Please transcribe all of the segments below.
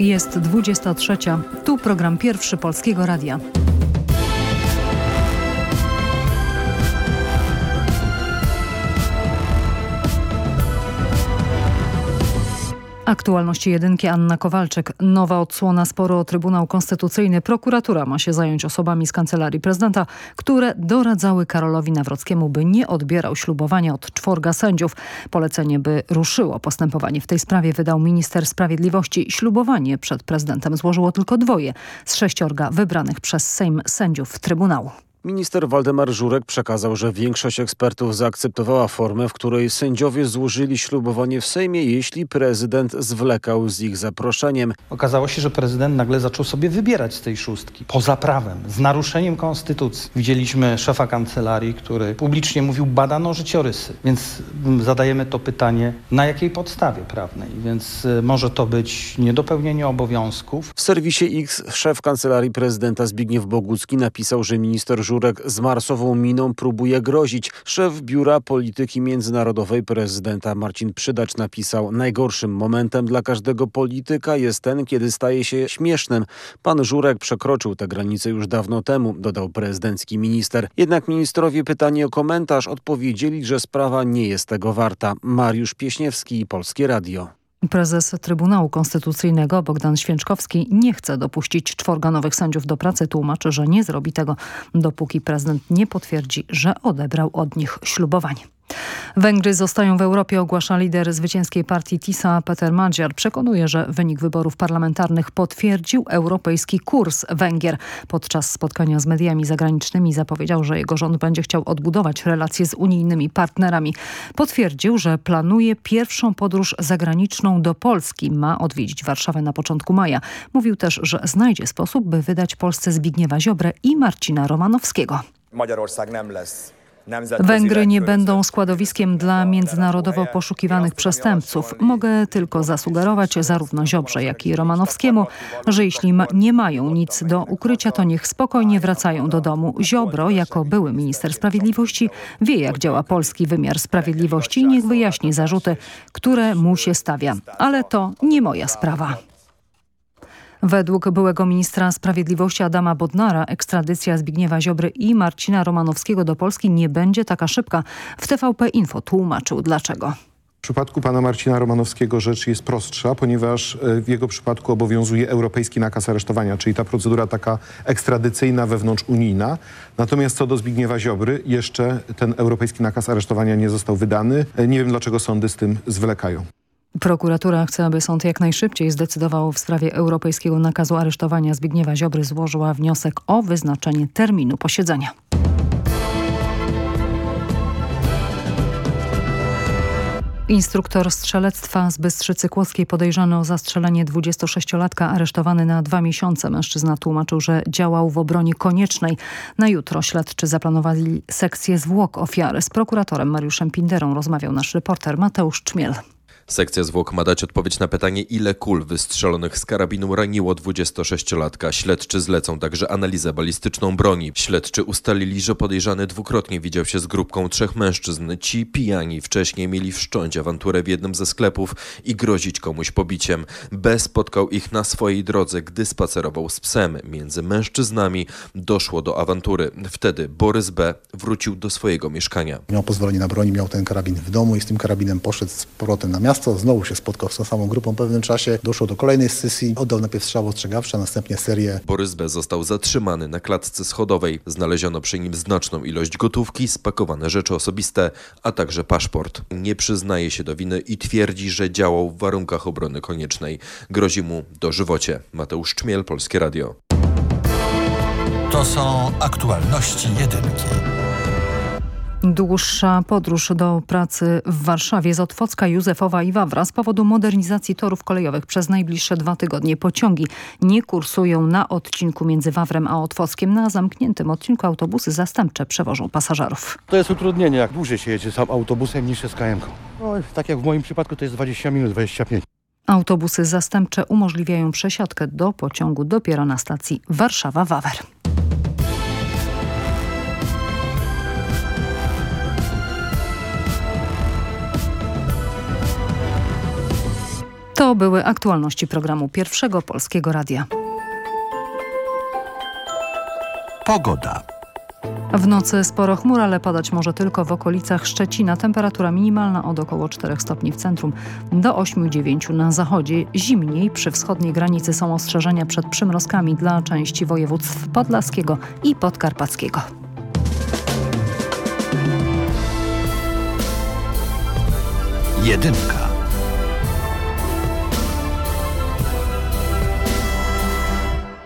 Jest 23. Tu program pierwszy Polskiego Radia. Aktualności jedynki Anna Kowalczyk. Nowa odsłona sporu o Trybunał Konstytucyjny. Prokuratura ma się zająć osobami z Kancelarii Prezydenta, które doradzały Karolowi Nawrockiemu, by nie odbierał ślubowania od czworga sędziów. Polecenie, by ruszyło postępowanie w tej sprawie wydał minister sprawiedliwości. Ślubowanie przed prezydentem złożyło tylko dwoje z sześciorga wybranych przez Sejm sędziów Trybunału. Minister Waldemar Żurek przekazał, że większość ekspertów zaakceptowała formę, w której sędziowie złożyli ślubowanie w Sejmie, jeśli prezydent zwlekał z ich zaproszeniem. Okazało się, że prezydent nagle zaczął sobie wybierać z tej szóstki, poza prawem, z naruszeniem konstytucji. Widzieliśmy szefa kancelarii, który publicznie mówił, badano życiorysy. Więc zadajemy to pytanie, na jakiej podstawie prawnej? Więc y, może to być niedopełnienie obowiązków. W serwisie X szef kancelarii prezydenta Zbigniew Bogucki napisał, że minister Żurek z marsową miną próbuje grozić. Szef Biura Polityki Międzynarodowej prezydenta Marcin Przydacz napisał Najgorszym momentem dla każdego polityka jest ten, kiedy staje się śmiesznym. Pan Żurek przekroczył tę granicę już dawno temu, dodał prezydencki minister. Jednak ministrowie pytani o komentarz odpowiedzieli, że sprawa nie jest tego warta. Mariusz Pieśniewski, Polskie Radio. Prezes Trybunału Konstytucyjnego Bogdan Święczkowski nie chce dopuścić czworga nowych sędziów do pracy. Tłumaczy, że nie zrobi tego, dopóki prezydent nie potwierdzi, że odebrał od nich ślubowanie. Węgry zostają w Europie, ogłasza lider zwycięskiej partii TISA Peter Madziar. Przekonuje, że wynik wyborów parlamentarnych potwierdził europejski kurs Węgier. Podczas spotkania z mediami zagranicznymi zapowiedział, że jego rząd będzie chciał odbudować relacje z unijnymi partnerami. Potwierdził, że planuje pierwszą podróż zagraniczną do Polski. Ma odwiedzić Warszawę na początku maja. Mówił też, że znajdzie sposób, by wydać Polsce Zbigniewa Ziobrę i Marcina Romanowskiego. Węgry nie będą składowiskiem dla międzynarodowo poszukiwanych przestępców. Mogę tylko zasugerować zarówno Ziobrze, jak i Romanowskiemu, że jeśli ma, nie mają nic do ukrycia, to niech spokojnie wracają do domu. Ziobro, jako były minister sprawiedliwości, wie jak działa polski wymiar sprawiedliwości i niech wyjaśni zarzuty, które mu się stawia. Ale to nie moja sprawa. Według byłego ministra sprawiedliwości Adama Bodnara ekstradycja Zbigniewa Ziobry i Marcina Romanowskiego do Polski nie będzie taka szybka. W TVP Info tłumaczył dlaczego. W przypadku pana Marcina Romanowskiego rzecz jest prostsza, ponieważ e, w jego przypadku obowiązuje europejski nakaz aresztowania, czyli ta procedura taka ekstradycyjna wewnątrzunijna. Natomiast co do Zbigniewa Ziobry, jeszcze ten europejski nakaz aresztowania nie został wydany. E, nie wiem dlaczego sądy z tym zwlekają. Prokuratura chce, aby sąd jak najszybciej zdecydował w sprawie europejskiego nakazu aresztowania Zbigniewa Ziobry. Złożyła wniosek o wyznaczenie terminu posiedzenia. Instruktor strzelectwa z Bystrzycy Kłodzkiej podejrzany o zastrzelenie 26-latka aresztowany na dwa miesiące. Mężczyzna tłumaczył, że działał w obronie koniecznej. Na jutro śledczy zaplanowali sekcję zwłok ofiary. Z prokuratorem Mariuszem Pinderą rozmawiał nasz reporter Mateusz Czmiel. Sekcja zwłok ma dać odpowiedź na pytanie, ile kul wystrzelonych z karabinu raniło 26-latka. Śledczy zlecą także analizę balistyczną broni. Śledczy ustalili, że podejrzany dwukrotnie widział się z grupką trzech mężczyzn. Ci pijani wcześniej mieli wszcząć awanturę w jednym ze sklepów i grozić komuś pobiciem. B spotkał ich na swojej drodze, gdy spacerował z psem. Między mężczyznami doszło do awantury. Wtedy Borys B. wrócił do swojego mieszkania. Miał pozwolenie na broń, miał ten karabin w domu i z tym karabinem poszedł z powrotem na miasto miasto, znowu się spotkał z tą samą grupą w pewnym czasie, doszło do kolejnej sesji, oddał najpierw strzał ostrzegawczy, a następnie serię. Borys B. został zatrzymany na klatce schodowej. Znaleziono przy nim znaczną ilość gotówki, spakowane rzeczy osobiste, a także paszport. Nie przyznaje się do winy i twierdzi, że działał w warunkach obrony koniecznej. Grozi mu dożywocie. Mateusz Czmiel, Polskie Radio. To są aktualności jedynki. Dłuższa podróż do pracy w Warszawie z Otwocka, Józefowa i Wawra z powodu modernizacji torów kolejowych przez najbliższe dwa tygodnie. Pociągi nie kursują na odcinku między Wawrem a Otwockiem. Na zamkniętym odcinku autobusy zastępcze przewożą pasażerów. To jest utrudnienie, jak dłużej się jedzie sam autobusem niż z KM-ką. No, tak jak w moim przypadku to jest 20 minut, 25. Autobusy zastępcze umożliwiają przesiadkę do pociągu dopiero na stacji Warszawa-Wawer. To były aktualności programu Pierwszego Polskiego Radia. Pogoda. W nocy sporo chmur, ale padać może tylko w okolicach Szczecina. Temperatura minimalna od około 4 stopni w centrum do 8-9 na zachodzie. Zimniej przy wschodniej granicy są ostrzeżenia przed przymrozkami dla części województw podlaskiego i podkarpackiego. Jedynka.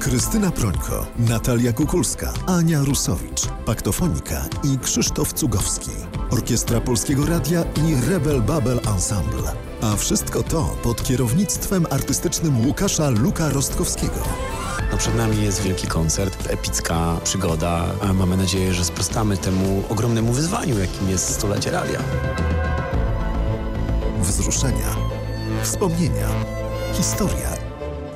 Krystyna Prońko, Natalia Kukulska, Ania Rusowicz, Paktofonika i Krzysztof Cugowski. Orkiestra Polskiego Radia i Rebel Babel Ensemble. A wszystko to pod kierownictwem artystycznym Łukasza Luka Rostkowskiego. No przed nami jest wielki koncert, epicka przygoda. a Mamy nadzieję, że sprostamy temu ogromnemu wyzwaniu, jakim jest stulecie radia. Wzruszenia, wspomnienia, historia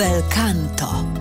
Belcanto. Już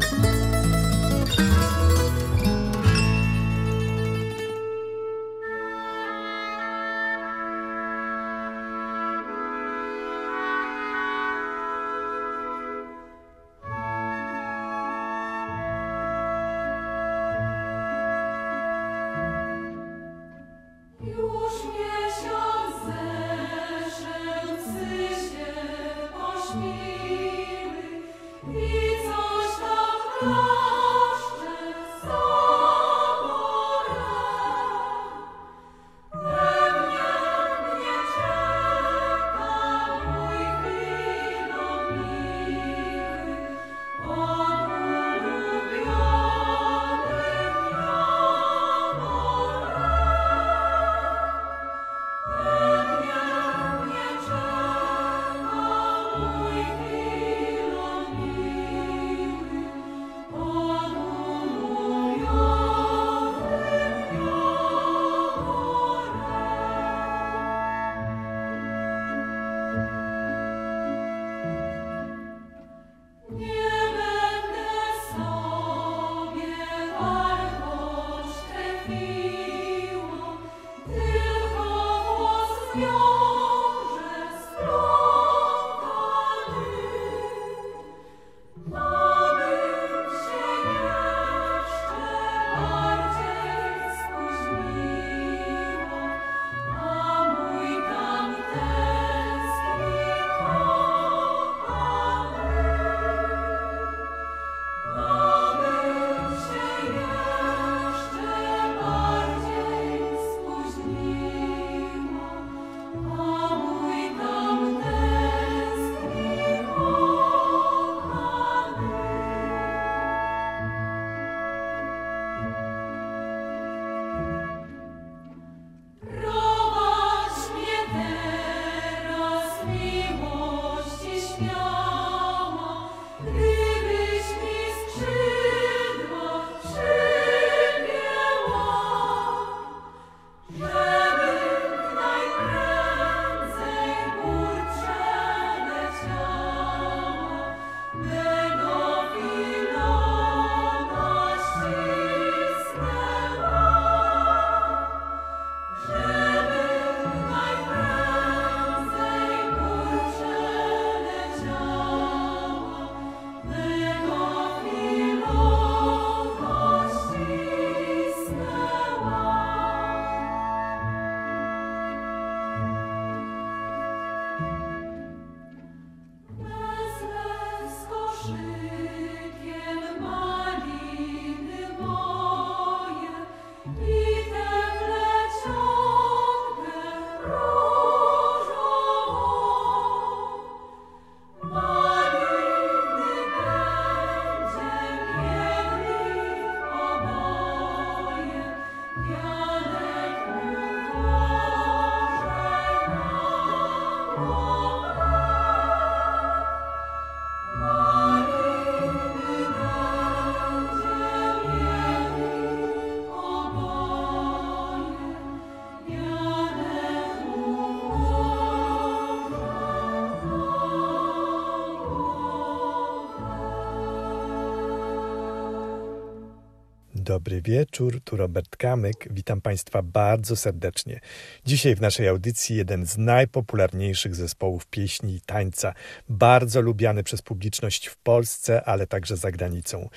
dobry wieczór, tu Robert Kamyk. Witam Państwa bardzo serdecznie. Dzisiaj w naszej audycji jeden z najpopularniejszych zespołów pieśni i tańca, bardzo lubiany przez publiczność w Polsce, ale także za granicą.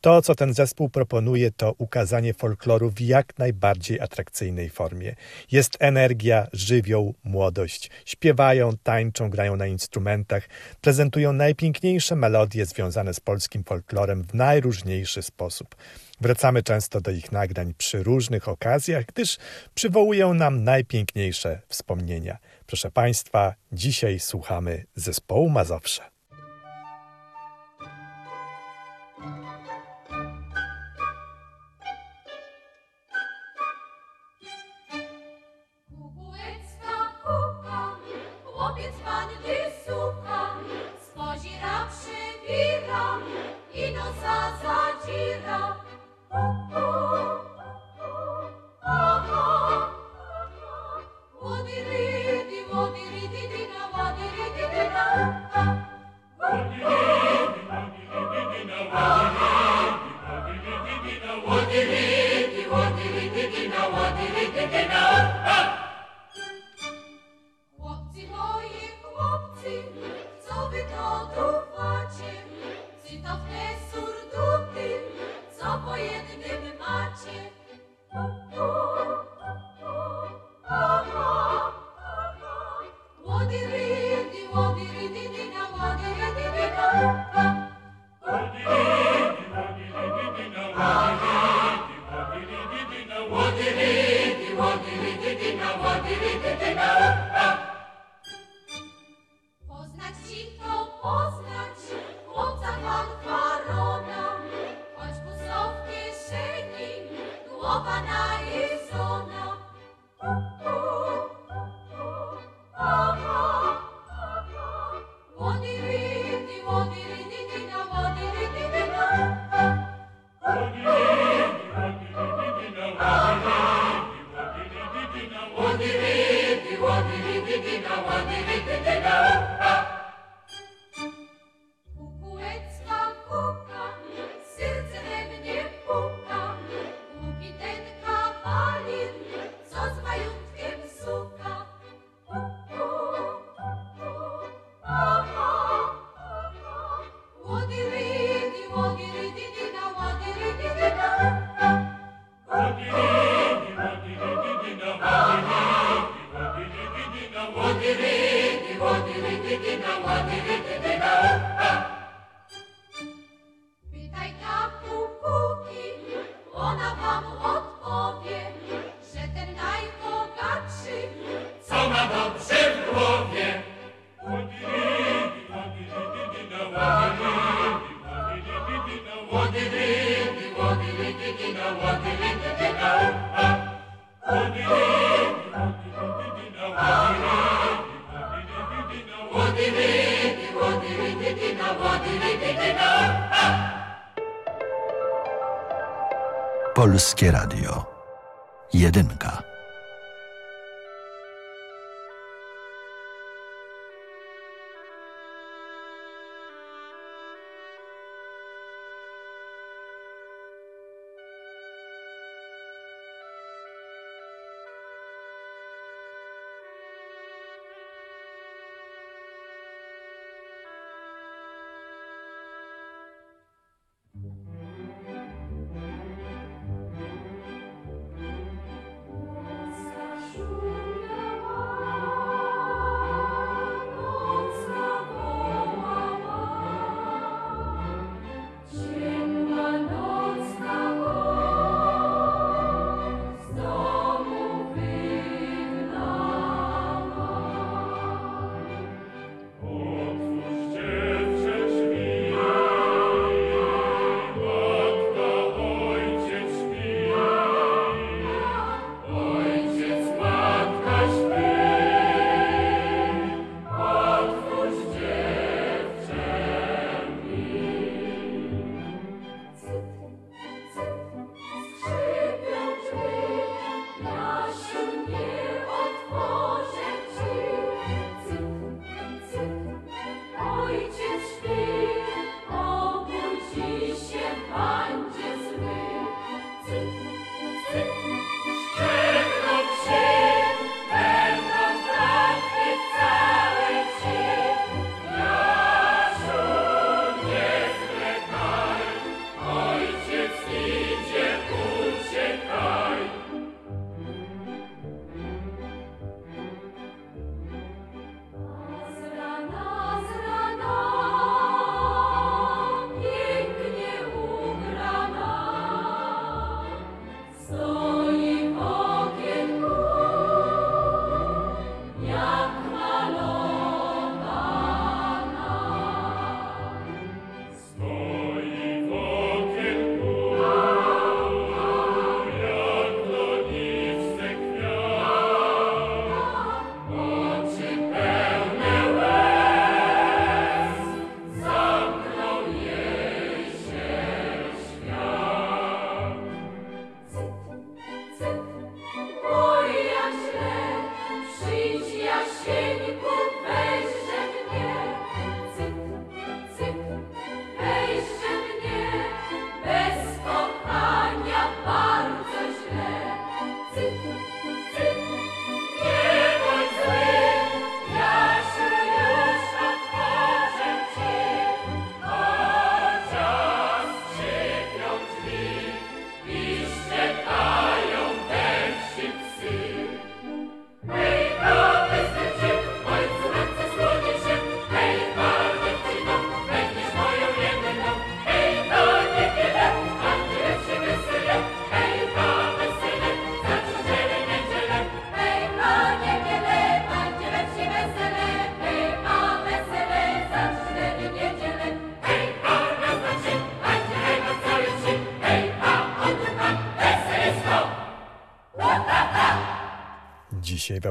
To, co ten zespół proponuje, to ukazanie folkloru w jak najbardziej atrakcyjnej formie. Jest energia, żywioł, młodość. Śpiewają, tańczą, grają na instrumentach, prezentują najpiękniejsze melodie związane z polskim folklorem w najróżniejszy sposób. Wracamy często do ich nagrań przy różnych okazjach, gdyż przywołują nam najpiękniejsze wspomnienia. Proszę Państwa, dzisiaj słuchamy zespołu Mazowsze. Zadzira. Oh. Polskie Radio.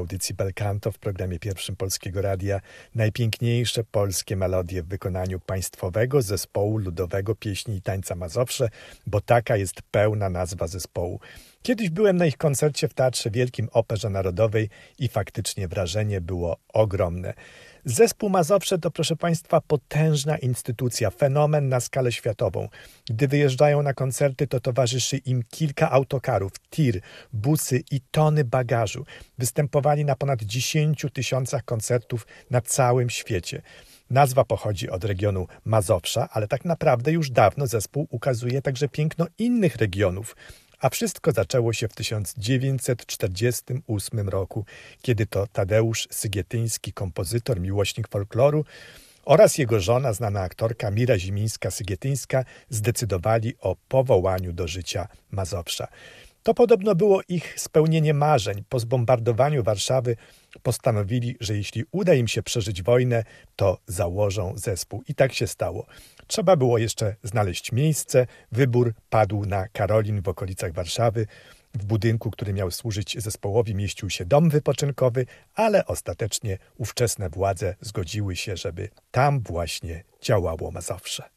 Audycji Belcanto w programie pierwszym Polskiego Radia najpiękniejsze polskie melodie w wykonaniu państwowego zespołu ludowego pieśni i tańca Mazowsze, bo taka jest pełna nazwa zespołu. Kiedyś byłem na ich koncercie w Teatrze Wielkim Operze Narodowej i faktycznie wrażenie było ogromne. Zespół Mazowsze to, proszę Państwa, potężna instytucja, fenomen na skalę światową. Gdy wyjeżdżają na koncerty, to towarzyszy im kilka autokarów, tir, busy i tony bagażu. Występowali na ponad 10 tysiącach koncertów na całym świecie. Nazwa pochodzi od regionu Mazowsza, ale tak naprawdę już dawno zespół ukazuje także piękno innych regionów. A wszystko zaczęło się w 1948 roku, kiedy to Tadeusz Sygietyński, kompozytor, miłośnik folkloru oraz jego żona, znana aktorka Mira Zimińska-Sygietyńska zdecydowali o powołaniu do życia Mazowsza. To podobno było ich spełnienie marzeń. Po zbombardowaniu Warszawy postanowili, że jeśli uda im się przeżyć wojnę, to założą zespół. I tak się stało. Trzeba było jeszcze znaleźć miejsce. Wybór padł na Karolin w okolicach Warszawy. W budynku, który miał służyć zespołowi, mieścił się dom wypoczynkowy, ale ostatecznie ówczesne władze zgodziły się, żeby tam właśnie działało Mazowsze.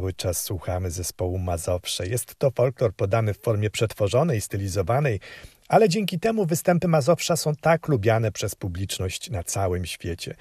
cały czas słuchamy zespołu Mazowsze. Jest to folklor podany w formie przetworzonej, stylizowanej, ale dzięki temu występy Mazowsza są tak lubiane przez publiczność na całym świecie.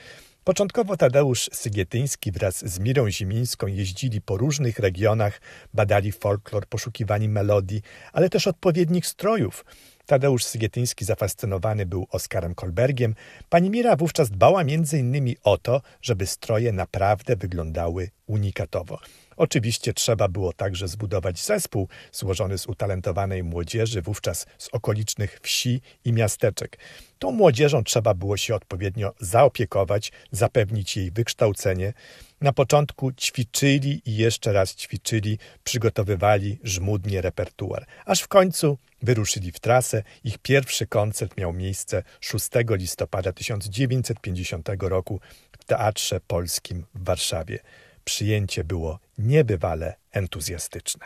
Początkowo Tadeusz Sygietyński wraz z Mirą Zimińską jeździli po różnych regionach, badali folklor, poszukiwani melodii, ale też odpowiednich strojów. Tadeusz Sygietiński zafascynowany był Oskarem Kolbergiem. Pani Mira wówczas dbała m.in. o to, żeby stroje naprawdę wyglądały unikatowo. Oczywiście trzeba było także zbudować zespół złożony z utalentowanej młodzieży, wówczas z okolicznych wsi i miasteczek. Tą młodzieżą trzeba było się odpowiednio zaopiekować, zapewnić jej wykształcenie. Na początku ćwiczyli i jeszcze raz ćwiczyli, przygotowywali żmudnie repertuar, aż w końcu wyruszyli w trasę. Ich pierwszy koncert miał miejsce 6 listopada 1950 roku w Teatrze Polskim w Warszawie. Przyjęcie było niebywale entuzjastyczne.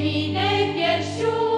mine.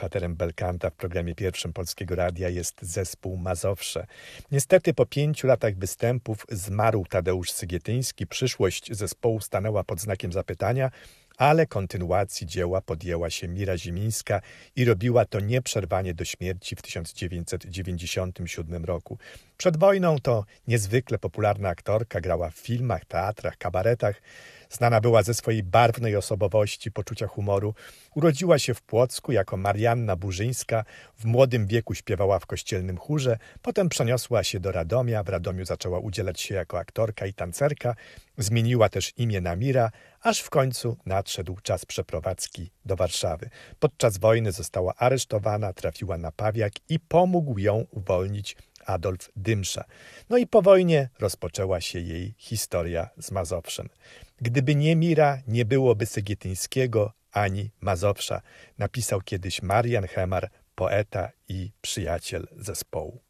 Bohaterem Belkanta w programie pierwszym Polskiego Radia jest zespół Mazowsze. Niestety po pięciu latach występów zmarł Tadeusz Sygietyński. Przyszłość zespołu stanęła pod znakiem zapytania, ale kontynuacji dzieła podjęła się Mira Zimińska i robiła to nieprzerwanie do śmierci w 1997 roku. Przed wojną to niezwykle popularna aktorka, grała w filmach, teatrach, kabaretach. Znana była ze swojej barwnej osobowości, poczucia humoru. Urodziła się w Płocku jako Marianna Burzyńska. W młodym wieku śpiewała w kościelnym chórze. Potem przeniosła się do Radomia. W Radomiu zaczęła udzielać się jako aktorka i tancerka. Zmieniła też imię na Mira, aż w końcu nadszedł czas przeprowadzki do Warszawy. Podczas wojny została aresztowana, trafiła na Pawiak i pomógł ją uwolnić Adolf Dymsza. No i po wojnie rozpoczęła się jej historia z Mazowszem. Gdyby nie Mira, nie byłoby Sygietyńskiego ani Mazowsza, napisał kiedyś Marian Hemar, poeta i przyjaciel zespołu.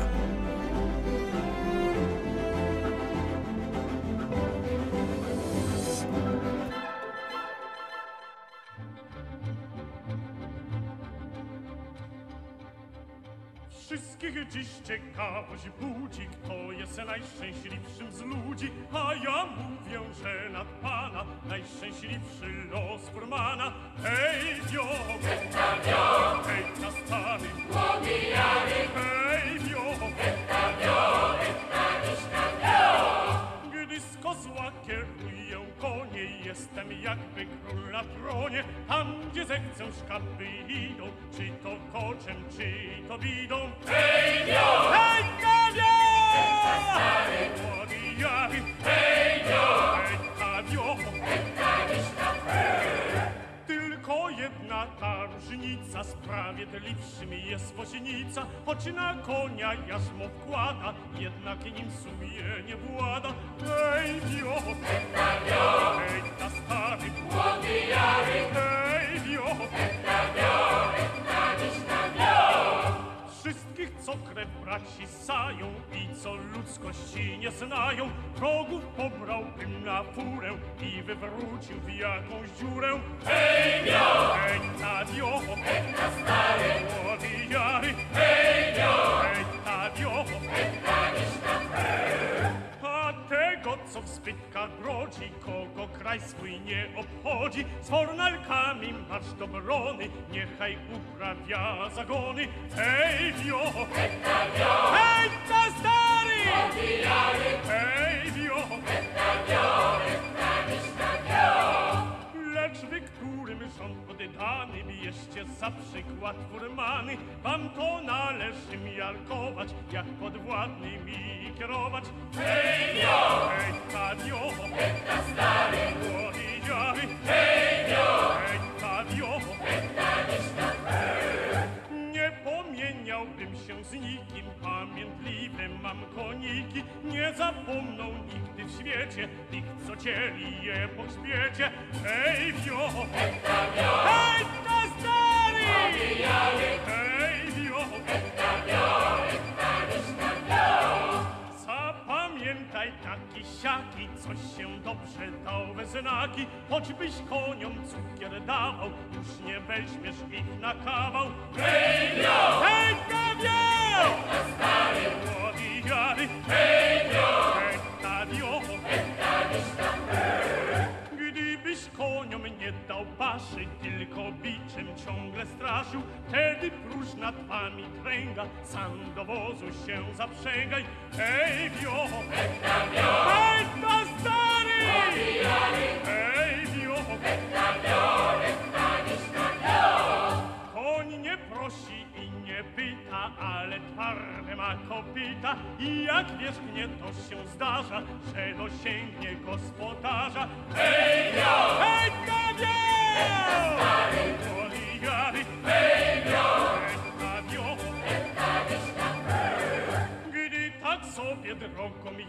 Brodzi, kogo kraj swój nie obchodzi, z fornalkami marsz do brony, niechaj uprawia zagony. Hej, wio! Hej, ta stary! Hej, wio! Lecz wy, którym rząd oddany bierzcie za przykład furmany. Wam to należy miarkować, jak podwładnymi kierować. Hej, mio! Hej, panio! Hej, ta stary! Młody dziary! Hej, mio! Hej, panio! się z nikim Pamiętliwe mam koniki Nie zapomną nigdy w świecie Tych, co cieli je po świecie Hej, wio! Hekta, wio! Hej, Hekta, stary! Obijały! Hej, wio! Hekta, wio! Zapamiętaj taki siaki, coś się dobrze dał we znaki, choćbyś koniom cukier dawał, już nie weźmiesz ich na kawał. Hej, wio! Hej, ta stary! Młody jary! Hej, wio! Hej, wio! Hej, koniom nie dał paszy, tylko biczem ciągle straszył, wtedy próżna twami kręga, sam do wozu się zaprzęgaj. Ta wio! Hej, ta stary! Ta wio! Koń nie prosi i nie pyta, ale twarde ma kopyta i jak wierzchnie to się zdarza, że dosięgnie gospodarza. Hej,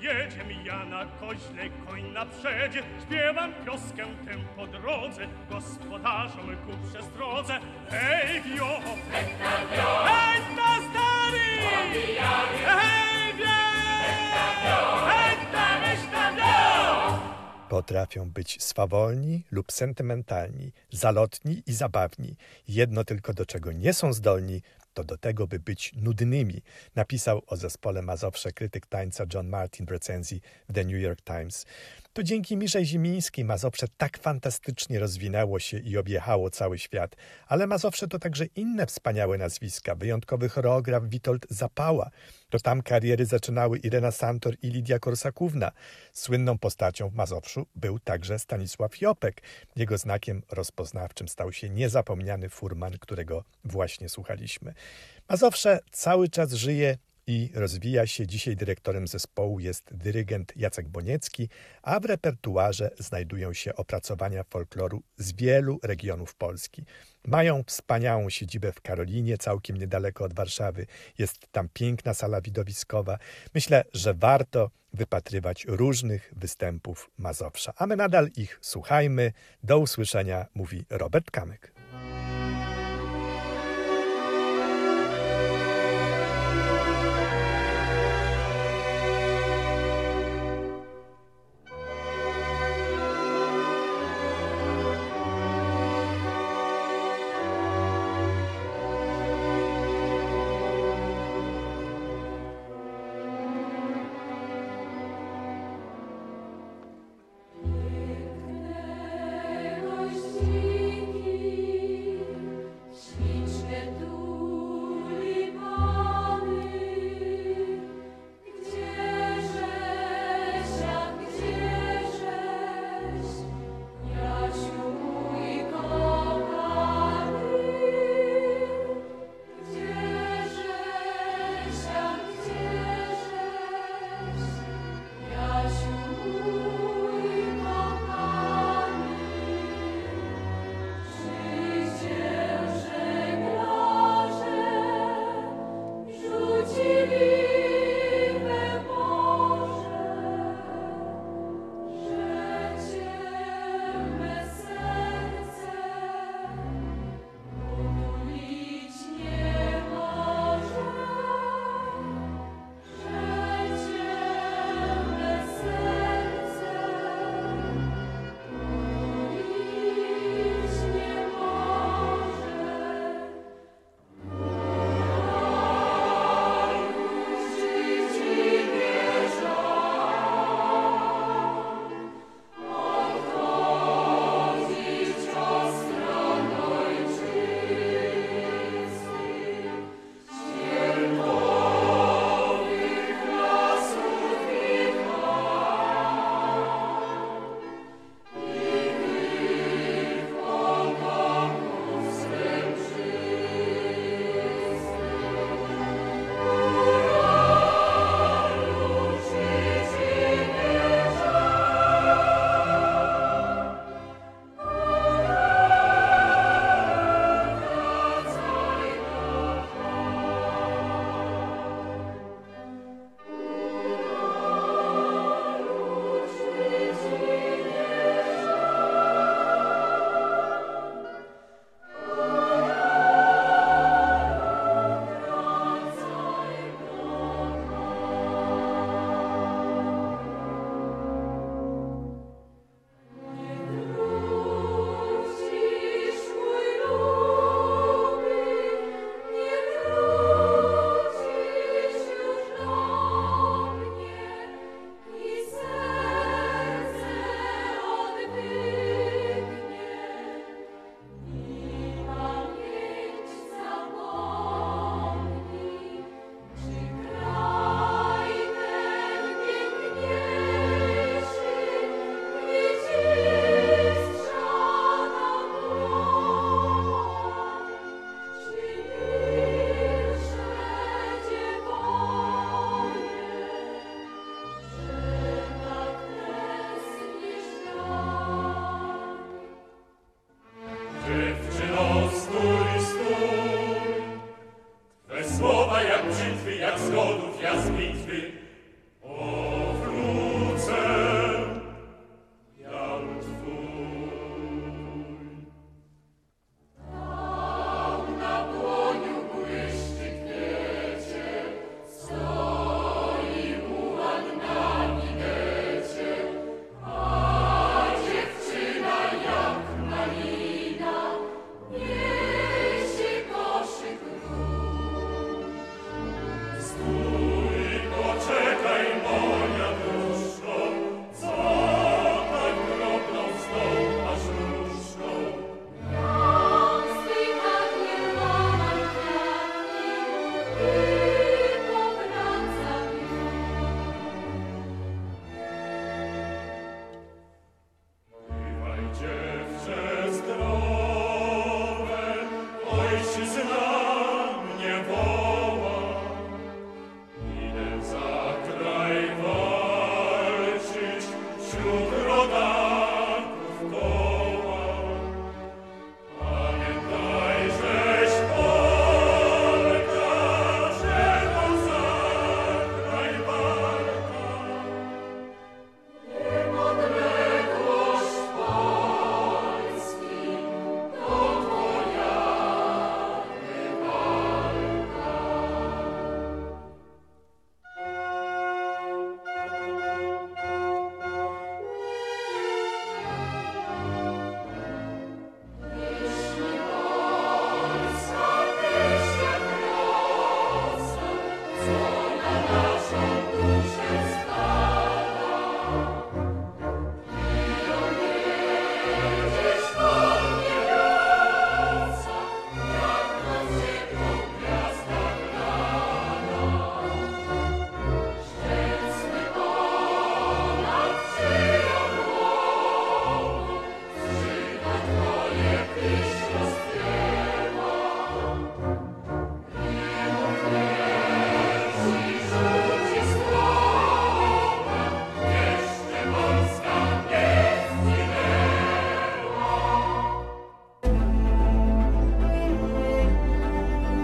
jedziemy, ja na koźle, koń na przedzie, śpiewam pioskę tę po drodze, gospodarzom ku przestrodze. Hej, wio! Hej, ta stary! Hej, wio! Hej, ta! Potrafią być swawolni lub sentymentalni, zalotni i zabawni. Jedno tylko do czego nie są zdolni, to do tego, by być nudnymi, napisał o zespole Mazowsze krytyk tańca John Martin w recenzji w The New York Times. To dzięki Mirze Zimińskiej Mazowsze tak fantastycznie rozwinęło się i objechało cały świat. Ale Mazowsze to także inne wspaniałe nazwiska. Wyjątkowy choreograf Witold Zapała. To tam kariery zaczynały Irena Santor i Lidia Korsakówna. Słynną postacią w Mazowszu był także Stanisław Jopek. Jego znakiem rozpoznawczym stał się niezapomniany furman, którego właśnie słuchaliśmy. Mazowsze cały czas żyje i rozwija się. Dzisiaj dyrektorem zespołu jest dyrygent Jacek Boniecki, a w repertuarze znajdują się opracowania folkloru z wielu regionów Polski. Mają wspaniałą siedzibę w Karolinie, całkiem niedaleko od Warszawy. Jest tam piękna sala widowiskowa. Myślę, że warto wypatrywać różnych występów Mazowsza. A my nadal ich słuchajmy. Do usłyszenia, mówi Robert Kamyk.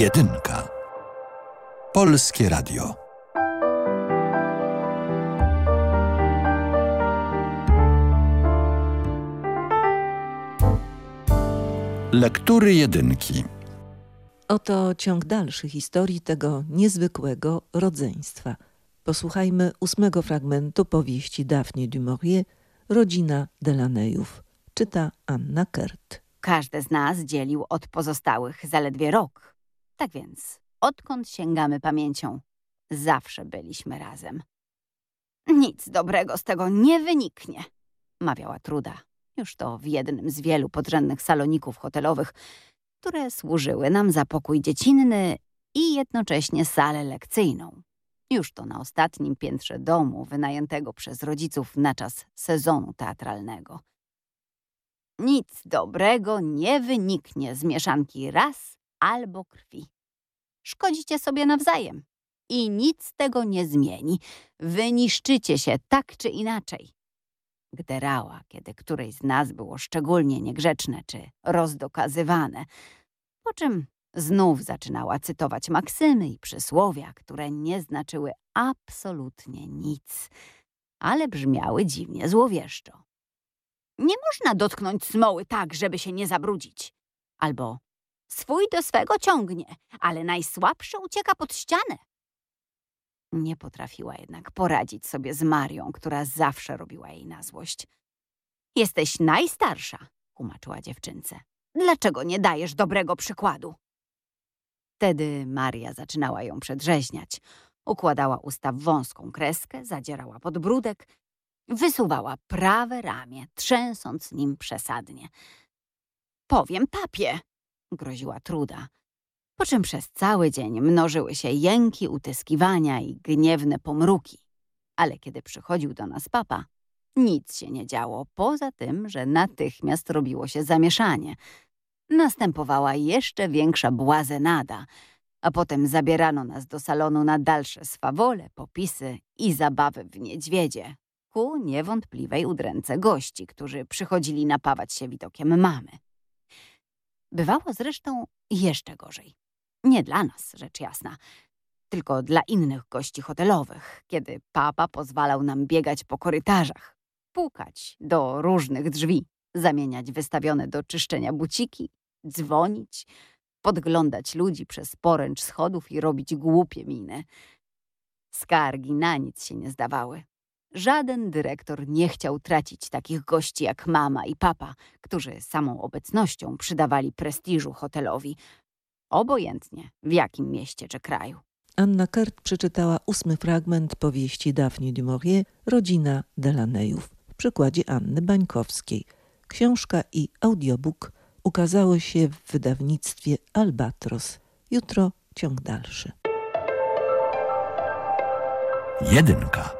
Jedynka. Polskie Radio. Lektury jedynki. Oto ciąg dalszy historii tego niezwykłego rodzeństwa. Posłuchajmy ósmego fragmentu powieści Daphne du Maurier, Rodzina Delaneyów. Czyta Anna Kert. Każde z nas dzielił od pozostałych zaledwie rok. Tak więc, odkąd sięgamy pamięcią, zawsze byliśmy razem. Nic dobrego z tego nie wyniknie, mawiała Truda. Już to w jednym z wielu podrzędnych saloników hotelowych, które służyły nam za pokój dziecinny i jednocześnie salę lekcyjną. Już to na ostatnim piętrze domu wynajętego przez rodziców na czas sezonu teatralnego. Nic dobrego nie wyniknie z mieszanki ras albo krwi. Szkodzicie sobie nawzajem i nic tego nie zmieni. Wyniszczycie się tak czy inaczej. Gderała, kiedy któreś z nas było szczególnie niegrzeczne czy rozdokazywane, po czym znów zaczynała cytować maksymy i przysłowia, które nie znaczyły absolutnie nic, ale brzmiały dziwnie złowieszczo. Nie można dotknąć smoły tak, żeby się nie zabrudzić. Albo swój do swego ciągnie, ale najsłabszy ucieka pod ścianę. Nie potrafiła jednak poradzić sobie z Marią, która zawsze robiła jej na złość. Jesteś najstarsza, tłumaczyła dziewczynce. Dlaczego nie dajesz dobrego przykładu? Wtedy Maria zaczynała ją przedrzeźniać. Układała usta w wąską kreskę, zadzierała podbródek, wysuwała prawe ramię, trzęsąc nim przesadnie. Powiem papie, groziła Truda, po czym przez cały dzień mnożyły się jęki, utyskiwania i gniewne pomruki. Ale kiedy przychodził do nas papa, nic się nie działo, poza tym, że natychmiast robiło się zamieszanie. Następowała jeszcze większa błazenada, a potem zabierano nas do salonu na dalsze swawole, popisy i zabawy w niedźwiedzie, ku niewątpliwej udręce gości, którzy przychodzili napawać się widokiem mamy. Bywało zresztą jeszcze gorzej. Nie dla nas, rzecz jasna, tylko dla innych gości hotelowych, kiedy papa pozwalał nam biegać po korytarzach, pukać do różnych drzwi, zamieniać wystawione do czyszczenia buciki, dzwonić, podglądać ludzi przez poręcz schodów i robić głupie miny. Skargi na nic się nie zdawały. Żaden dyrektor nie chciał tracić takich gości jak mama i papa, którzy samą obecnością przydawali prestiżu hotelowi, obojętnie w jakim mieście czy kraju. Anna Kert przeczytała ósmy fragment powieści Daphne du Maurier Rodzina Delaneyów w przykładzie Anny Bańkowskiej. Książka i audiobook ukazały się w wydawnictwie Albatros. Jutro ciąg dalszy. Jedynka.